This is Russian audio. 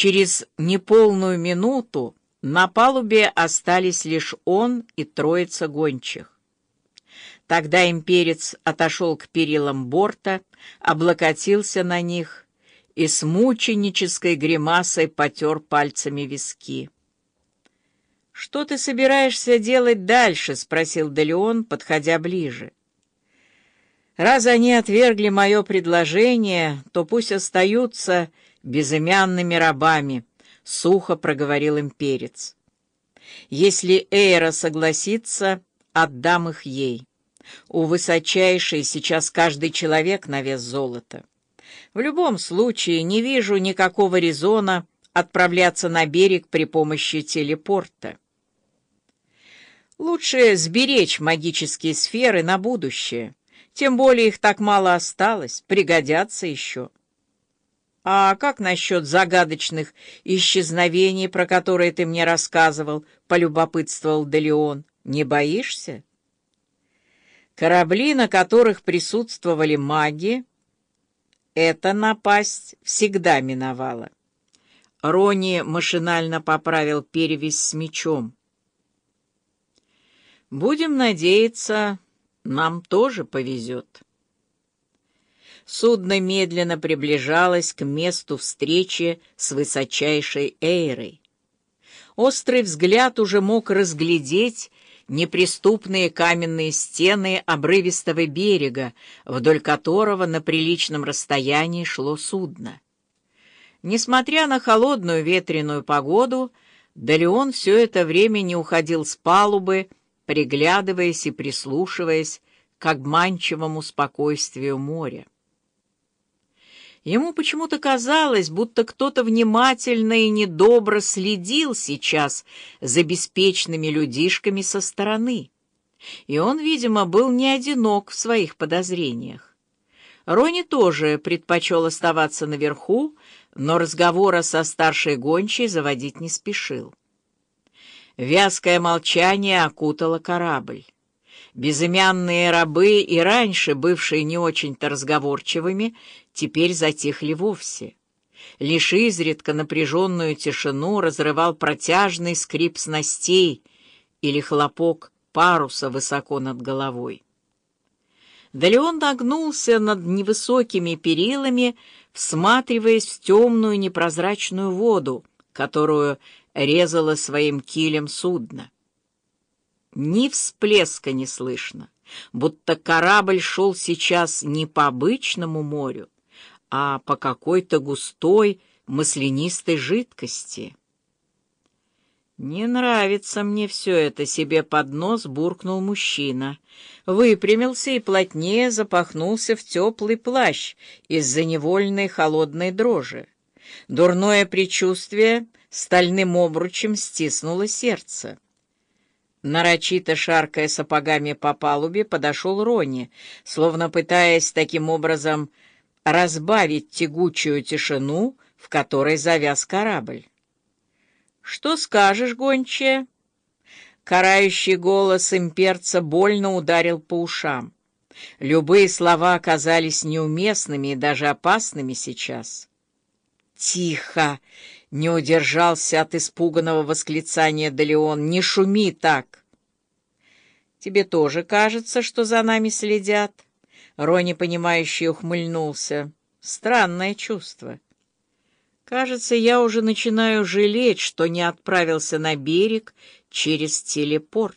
Через неполную минуту на палубе остались лишь он и троица гончих. Тогда имперец отошел к перилам борта, облокотился на них и с мученической гримасой потер пальцами виски. «Что ты собираешься делать дальше?» — спросил Делеон, подходя ближе. «Раз они отвергли мое предложение, то пусть остаются безымянными рабами», — сухо проговорил имперец. «Если Эйра согласится, отдам их ей. У высочайшей сейчас каждый человек на вес золота. В любом случае не вижу никакого резона отправляться на берег при помощи телепорта». Лучше сберечь магические сферы на будущее. Тем более их так мало осталось, пригодятся еще. А как насчет загадочных исчезновений, про которые ты мне рассказывал, полюбопытствовал Делеон. Не боишься? Корабли, на которых присутствовали маги, эта напасть всегда миновала. Рони машинально поправил перевязь с мечом. Будем надеяться, нам тоже повезет. Судно медленно приближалось к месту встречи с высочайшей Эйрой. Острый взгляд уже мог разглядеть неприступные каменные стены обрывистого берега, вдоль которого на приличном расстоянии шло судно. Несмотря на холодную ветреную погоду, Далеон все это время не уходил с палубы, приглядываясь и прислушиваясь к обманчивому спокойствию моря. Ему почему-то казалось, будто кто-то внимательно и недобро следил сейчас за беспечными людишками со стороны. И он, видимо, был не одинок в своих подозрениях. Рони тоже предпочел оставаться наверху, но разговора со старшей гончей заводить не спешил. Вязкое молчание окутало корабль. Безымянные рабы, и раньше бывшие не очень-то разговорчивыми, теперь затихли вовсе. Лишь изредка напряженную тишину разрывал протяжный скрип снастей или хлопок паруса высоко над головой. Далеон нагнулся над невысокими перилами, всматриваясь в темную непрозрачную воду, которую резало своим килем судно. Ни всплеска не слышно, будто корабль шел сейчас не по обычному морю, а по какой-то густой маслянистой жидкости. «Не нравится мне все это», — себе под нос буркнул мужчина. Выпрямился и плотнее запахнулся в теплый плащ из-за невольной холодной дрожи. Дурное предчувствие стальным обручем стиснуло сердце. Нарочито шаркая сапогами по палубе, подошел Рони, словно пытаясь таким образом разбавить тягучую тишину, в которой завяз корабль. «Что скажешь, гончая?» Карающий голос имперца больно ударил по ушам. Любые слова оказались неуместными и даже опасными сейчас. «Тихо!» — не удержался от испуганного восклицания Делеон. «Не шуми так!» «Тебе тоже кажется, что за нами следят?» Рони, понимающий, ухмыльнулся. «Странное чувство. Кажется, я уже начинаю жалеть, что не отправился на берег через телепорт».